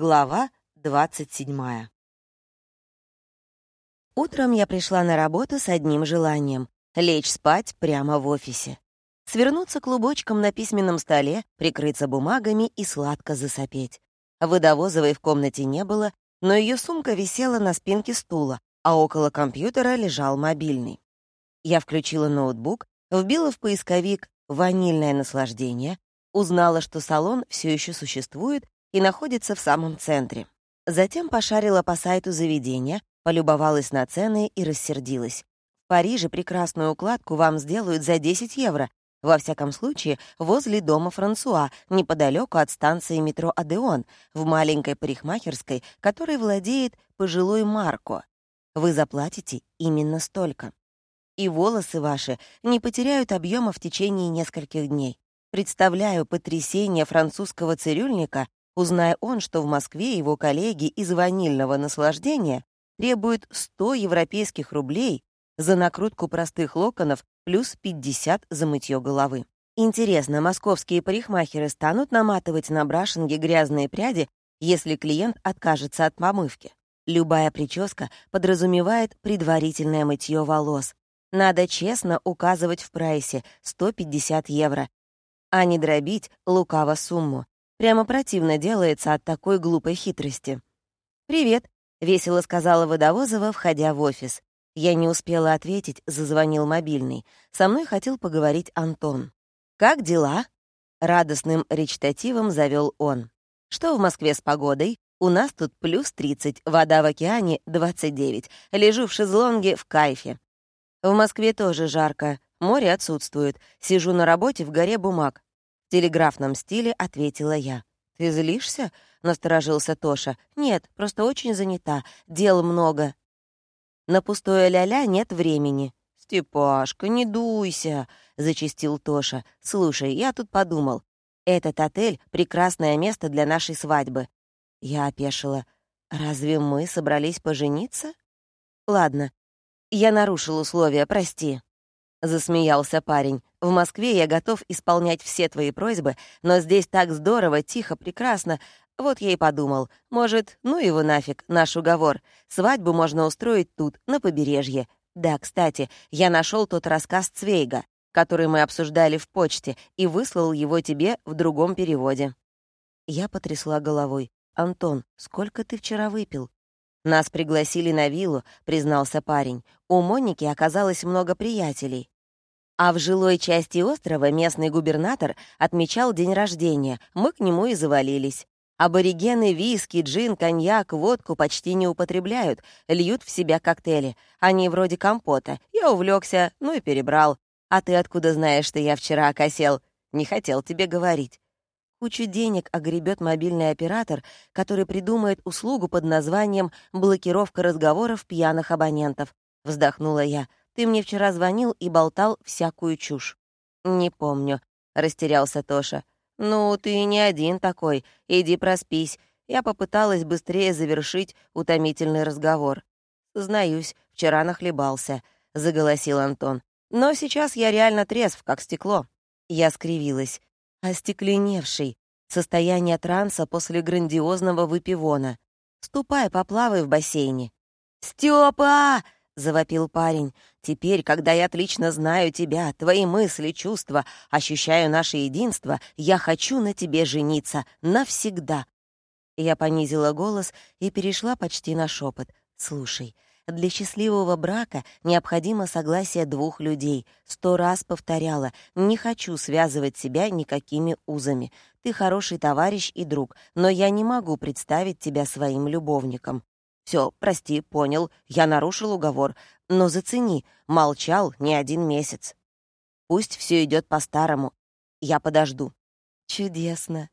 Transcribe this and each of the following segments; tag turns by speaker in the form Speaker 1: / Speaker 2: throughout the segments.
Speaker 1: Глава 27. Утром я пришла на работу с одним желанием — лечь спать прямо в офисе. Свернуться клубочком на письменном столе, прикрыться бумагами и сладко засопеть. Водовозовой в комнате не было, но ее сумка висела на спинке стула, а около компьютера лежал мобильный. Я включила ноутбук, вбила в поисковик «ванильное наслаждение», узнала, что салон все еще существует и находится в самом центре. Затем пошарила по сайту заведения, полюбовалась на цены и рассердилась. В Париже прекрасную укладку вам сделают за 10 евро, во всяком случае, возле дома Франсуа, неподалеку от станции метро «Адеон», в маленькой парикмахерской, которой владеет пожилой Марко. Вы заплатите именно столько. И волосы ваши не потеряют объема в течение нескольких дней. Представляю потрясение французского цирюльника, Узная он, что в Москве его коллеги из ванильного наслаждения требуют 100 европейских рублей за накрутку простых локонов плюс 50 за мытье головы. Интересно, московские парикмахеры станут наматывать на брашинге грязные пряди, если клиент откажется от помывки? Любая прическа подразумевает предварительное мытье волос. Надо честно указывать в прайсе 150 евро, а не дробить лукаво сумму. Прямо противно делается от такой глупой хитрости. «Привет», — весело сказала Водовозова, входя в офис. Я не успела ответить, зазвонил мобильный. Со мной хотел поговорить Антон. «Как дела?» — радостным речитативом завел он. «Что в Москве с погодой? У нас тут плюс 30, вода в океане — 29. Лежу в шезлонге в кайфе. В Москве тоже жарко, море отсутствует. Сижу на работе в горе бумаг телеграфном стиле ответила я. «Ты злишься?» — насторожился Тоша. «Нет, просто очень занята. Дел много. На пустое ля-ля нет времени». «Степашка, не дуйся!» — зачистил Тоша. «Слушай, я тут подумал. Этот отель — прекрасное место для нашей свадьбы». Я опешила. «Разве мы собрались пожениться?» «Ладно, я нарушил условия, прости». — засмеялся парень. «В Москве я готов исполнять все твои просьбы, но здесь так здорово, тихо, прекрасно. Вот я и подумал, может, ну его нафиг, наш уговор. Свадьбу можно устроить тут, на побережье. Да, кстати, я нашел тот рассказ Цвейга, который мы обсуждали в почте, и выслал его тебе в другом переводе». Я потрясла головой. «Антон, сколько ты вчера выпил?» «Нас пригласили на виллу», — признался парень. «У Моники оказалось много приятелей. А в жилой части острова местный губернатор отмечал день рождения, мы к нему и завалились. Аборигены виски, джин, коньяк, водку почти не употребляют, льют в себя коктейли. Они вроде компота. Я увлекся, ну и перебрал. А ты откуда знаешь, что я вчера окосел? Не хотел тебе говорить. Кучу денег огребет мобильный оператор, который придумает услугу под названием «блокировка разговоров пьяных абонентов». Вздохнула я. «Ты мне вчера звонил и болтал всякую чушь». «Не помню», — растерялся Тоша. «Ну, ты не один такой. Иди проспись». Я попыталась быстрее завершить утомительный разговор. «Знаюсь, вчера нахлебался», — заголосил Антон. «Но сейчас я реально трезв, как стекло». Я скривилась остекленевший, состояние транса после грандиозного выпивона. «Ступай, поплавай в бассейне». «Стёпа!» — завопил парень. «Теперь, когда я отлично знаю тебя, твои мысли, чувства, ощущаю наше единство, я хочу на тебе жениться. Навсегда». Я понизила голос и перешла почти на шепот. «Слушай, для счастливого брака необходимо согласие двух людей. Сто раз повторяла, не хочу связывать себя никакими узами. Ты хороший товарищ и друг, но я не могу представить тебя своим любовником. Все, прости, понял, я нарушил уговор, но зацени, молчал не один месяц. Пусть все идет по-старому. Я подожду. Чудесно,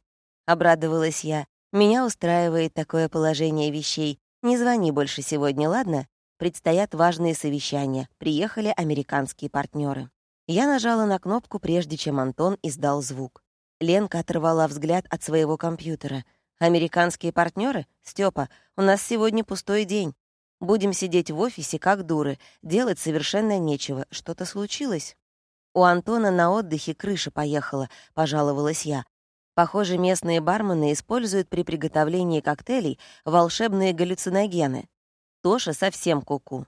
Speaker 1: обрадовалась я. Меня устраивает такое положение вещей. Не звони больше сегодня, ладно? Предстоят важные совещания. Приехали американские партнеры. Я нажала на кнопку, прежде чем Антон издал звук. Ленка оторвала взгляд от своего компьютера. «Американские партнеры? Степа, у нас сегодня пустой день. Будем сидеть в офисе, как дуры. Делать совершенно нечего. Что-то случилось?» «У Антона на отдыхе крыша поехала», — пожаловалась я. Похоже, местные бармены используют при приготовлении коктейлей волшебные галлюциногены. Тоша совсем куку. -ку.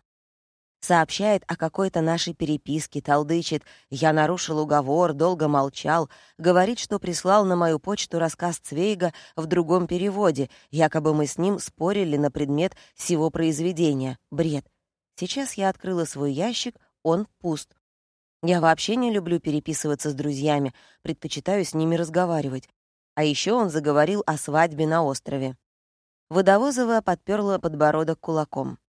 Speaker 1: Сообщает о какой-то нашей переписке, толдычит «Я нарушил уговор, долго молчал», говорит, что прислал на мою почту рассказ Цвейга в другом переводе, якобы мы с ним спорили на предмет всего произведения. Бред. Сейчас я открыла свой ящик, он пуст. Я вообще не люблю переписываться с друзьями, предпочитаю с ними разговаривать. А еще он заговорил о свадьбе на острове. Водовозова подперла подбородок кулаком.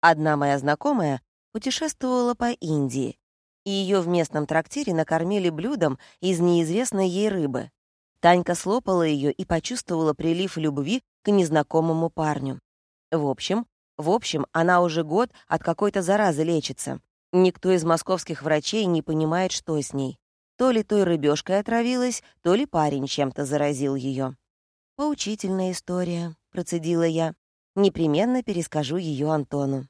Speaker 1: Одна моя знакомая путешествовала по Индии, и ее в местном трактире накормили блюдом из неизвестной ей рыбы. Танька слопала ее и почувствовала прилив любви к незнакомому парню. В общем, в общем, она уже год от какой-то заразы лечится. Никто из московских врачей не понимает, что с ней. То ли той рыбешкой отравилась, то ли парень чем-то заразил ее. «Поучительная история», — процедила я. «Непременно перескажу ее Антону».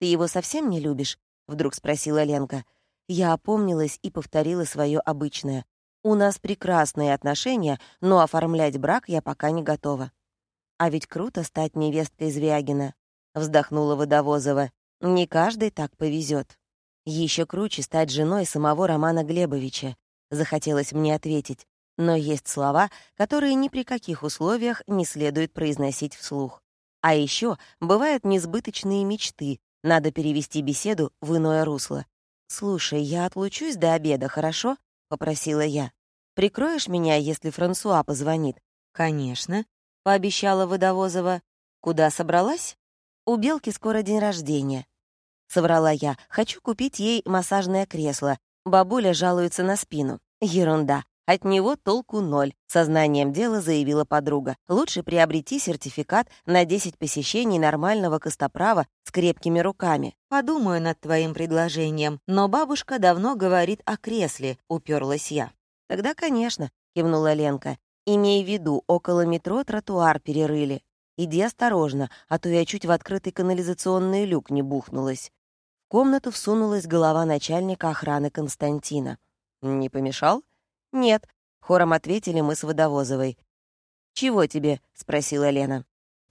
Speaker 1: «Ты его совсем не любишь?» — вдруг спросила Ленка. Я опомнилась и повторила свое обычное. «У нас прекрасные отношения, но оформлять брак я пока не готова». «А ведь круто стать невесткой Звягина», — вздохнула Водовозова. «Не каждый так повезет. Еще круче стать женой самого Романа Глебовича», — захотелось мне ответить. Но есть слова, которые ни при каких условиях не следует произносить вслух. А еще бывают несбыточные мечты, надо перевести беседу в иное русло. «Слушай, я отлучусь до обеда, хорошо?» — попросила я. «Прикроешь меня, если Франсуа позвонит?» «Конечно», — пообещала Водовозова. «Куда собралась?» «У Белки скоро день рождения». Соврала я. «Хочу купить ей массажное кресло. Бабуля жалуется на спину». «Ерунда. От него толку ноль, сознанием дела заявила подруга. Лучше приобрети сертификат на 10 посещений нормального костоправа с крепкими руками. Подумаю над твоим предложением, но бабушка давно говорит о кресле, уперлась я. Тогда, конечно, кивнула Ленка. Имей в виду, около метро тротуар перерыли. Иди осторожно, а то я чуть в открытый канализационный люк не бухнулась. В комнату всунулась голова начальника охраны Константина. «Не помешал?» «Нет», — хором ответили мы с Водовозовой. «Чего тебе?» — спросила Лена.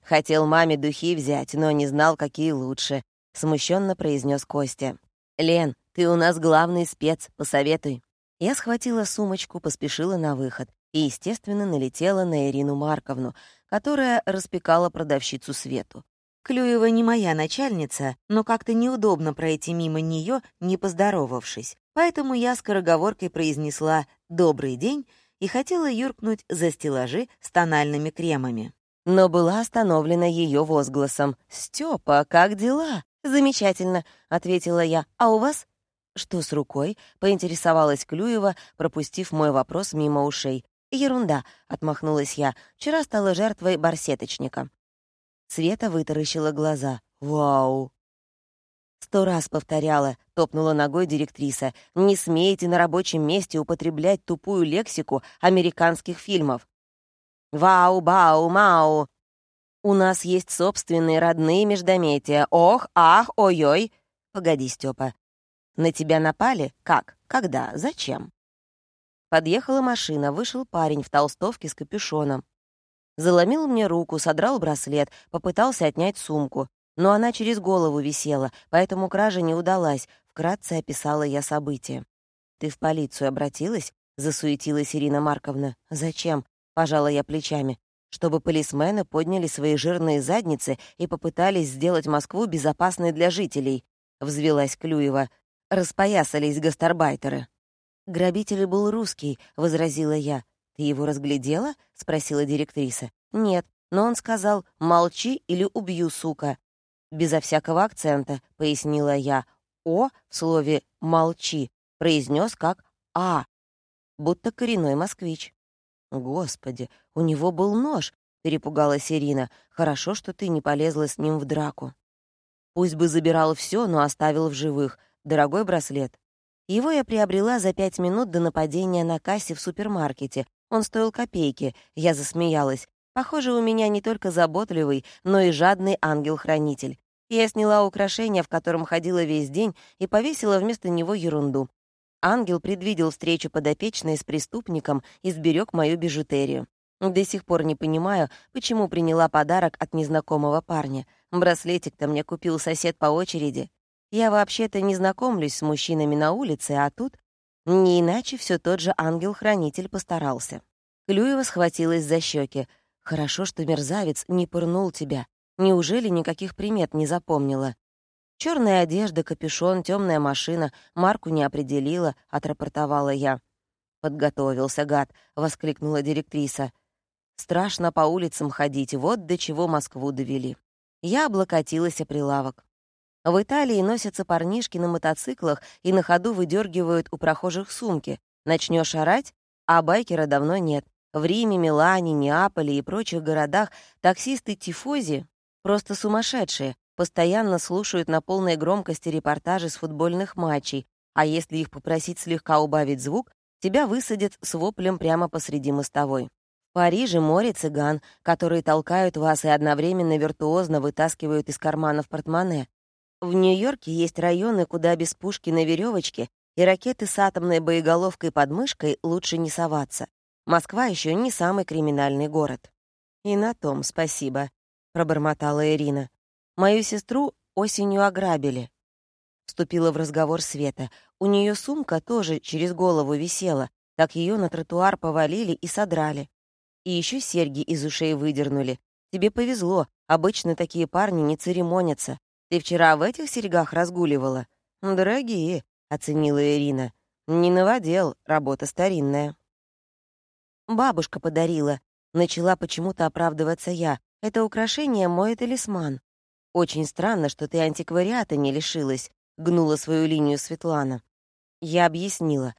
Speaker 1: «Хотел маме духи взять, но не знал, какие лучше», — смущенно произнес Костя. «Лен, ты у нас главный спец, посоветуй». Я схватила сумочку, поспешила на выход и, естественно, налетела на Ирину Марковну, которая распекала продавщицу Свету. Клюева не моя начальница, но как-то неудобно пройти мимо нее, не поздоровавшись. Поэтому я скороговоркой произнесла «добрый день» и хотела юркнуть за стеллажи с тональными кремами. Но была остановлена ее возгласом. «Стёпа, как дела?» «Замечательно», — ответила я. «А у вас?» «Что с рукой?» — поинтересовалась Клюева, пропустив мой вопрос мимо ушей. «Ерунда», — отмахнулась я. «Вчера стала жертвой барсеточника». Света вытаращила глаза. «Вау!» Сто раз повторяла, топнула ногой директриса. «Не смейте на рабочем месте употреблять тупую лексику американских фильмов. Вау, бау, мау. У нас есть собственные родные междометия. Ох, ах, ой-ой. Погоди, Степа. На тебя напали? Как? Когда? Зачем? Подъехала машина, вышел парень в толстовке с капюшоном. Заломил мне руку, содрал браслет, попытался отнять сумку. Но она через голову висела, поэтому кража не удалась. Вкратце описала я события. «Ты в полицию обратилась?» — засуетилась Ирина Марковна. «Зачем?» — пожала я плечами. «Чтобы полисмены подняли свои жирные задницы и попытались сделать Москву безопасной для жителей», — взвелась Клюева. Распоясались гастарбайтеры. «Грабитель был русский», — возразила я. «Ты его разглядела?» — спросила директриса. «Нет, но он сказал «молчи или убью, сука». Безо всякого акцента, пояснила я. «О» в слове «молчи» произнес как «а», будто коренной москвич. «Господи, у него был нож», — перепугалась Ирина. «Хорошо, что ты не полезла с ним в драку». Пусть бы забирал все, но оставил в живых. Дорогой браслет. Его я приобрела за пять минут до нападения на кассе в супермаркете, он стоил копейки. Я засмеялась. Похоже, у меня не только заботливый, но и жадный ангел-хранитель. Я сняла украшение, в котором ходила весь день, и повесила вместо него ерунду. Ангел предвидел встречу подопечной с преступником и сберег мою бижутерию. До сих пор не понимаю, почему приняла подарок от незнакомого парня. Браслетик-то мне купил сосед по очереди. Я вообще-то не знакомлюсь с мужчинами на улице, а тут не иначе все тот же ангел-хранитель постарался. Клюева схватилась за щеки. «Хорошо, что мерзавец не пырнул тебя. Неужели никаких примет не запомнила?» Черная одежда, капюшон, темная машина. Марку не определила, отрапортовала я. «Подготовился, гад!» — воскликнула директриса. «Страшно по улицам ходить, вот до чего Москву довели». Я облокотилась о прилавок. В Италии носятся парнишки на мотоциклах и на ходу выдергивают у прохожих сумки. Начнешь орать, а байкера давно нет. В Риме, Милане, Неаполе и прочих городах таксисты-тифози просто сумасшедшие, постоянно слушают на полной громкости репортажи с футбольных матчей, а если их попросить слегка убавить звук, тебя высадят с воплем прямо посреди мостовой. В Париже море цыган, которые толкают вас и одновременно виртуозно вытаскивают из карманов портмоне. В Нью-Йорке есть районы, куда без пушки на веревочке и ракеты с атомной боеголовкой под мышкой лучше не соваться. Москва еще не самый криминальный город. «И на том спасибо», — пробормотала Ирина. «Мою сестру осенью ограбили». Вступила в разговор Света. У нее сумка тоже через голову висела, так ее на тротуар повалили и содрали. И еще серьги из ушей выдернули. Тебе повезло, обычно такие парни не церемонятся. Ты вчера в этих серьгах разгуливала?» «Дорогие», — оценила Ирина. «Не новодел, работа старинная». «Бабушка подарила», — начала почему-то оправдываться я. «Это украшение мой талисман». «Очень странно, что ты антиквариата не лишилась», — гнула свою линию Светлана. Я объяснила.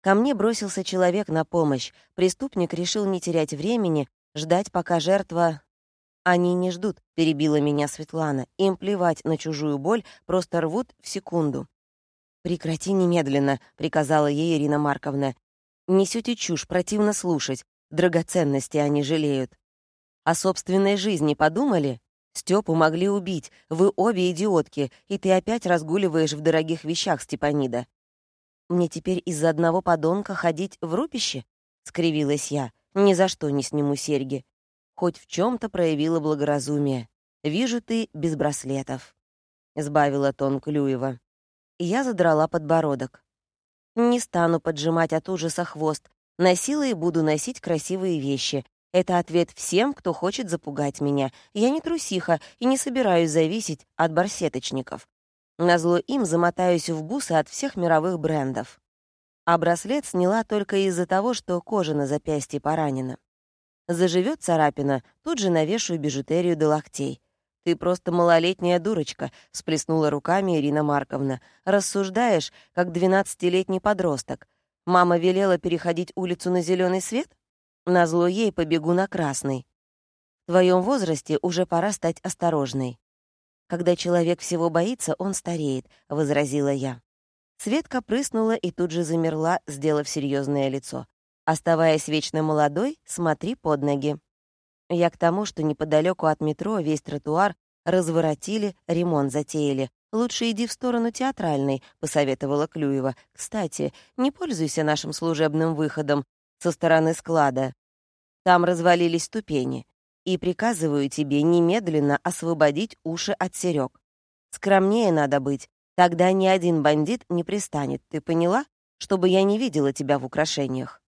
Speaker 1: Ко мне бросился человек на помощь. Преступник решил не терять времени, ждать, пока жертва «Они не ждут», — перебила меня Светлана. «Им плевать на чужую боль, просто рвут в секунду». «Прекрати немедленно», — приказала ей Ирина Марковна. «Несете чушь, противно слушать. Драгоценности они жалеют». «О собственной жизни подумали?» Степу могли убить. Вы обе идиотки, и ты опять разгуливаешь в дорогих вещах, Степанида. Мне теперь из-за одного подонка ходить в рупище? скривилась я. Ни за что не сниму серьги хоть в чем то проявила благоразумие. Вижу, ты без браслетов», — сбавила тон Клюева. Я задрала подбородок. «Не стану поджимать от ужаса хвост. Носила и буду носить красивые вещи. Это ответ всем, кто хочет запугать меня. Я не трусиха и не собираюсь зависеть от барсеточников. Назло им замотаюсь в бусы от всех мировых брендов. А браслет сняла только из-за того, что кожа на запястье поранена. Заживет царапина, тут же навешаю бижутерию до локтей. «Ты просто малолетняя дурочка», — всплеснула руками Ирина Марковна. «Рассуждаешь, как двенадцатилетний подросток. Мама велела переходить улицу на зеленый свет? Назло ей побегу на красный. В твоем возрасте уже пора стать осторожной. Когда человек всего боится, он стареет», — возразила я. Светка прыснула и тут же замерла, сделав серьезное лицо. Оставаясь вечно молодой, смотри под ноги. Я к тому, что неподалеку от метро весь тротуар разворотили, ремонт затеяли. «Лучше иди в сторону театральной», — посоветовала Клюева. «Кстати, не пользуйся нашим служебным выходом со стороны склада. Там развалились ступени. И приказываю тебе немедленно освободить уши от серёг. Скромнее надо быть, тогда ни один бандит не пристанет, ты поняла? Чтобы я не видела тебя в украшениях».